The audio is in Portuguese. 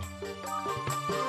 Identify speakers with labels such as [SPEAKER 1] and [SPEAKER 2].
[SPEAKER 1] Música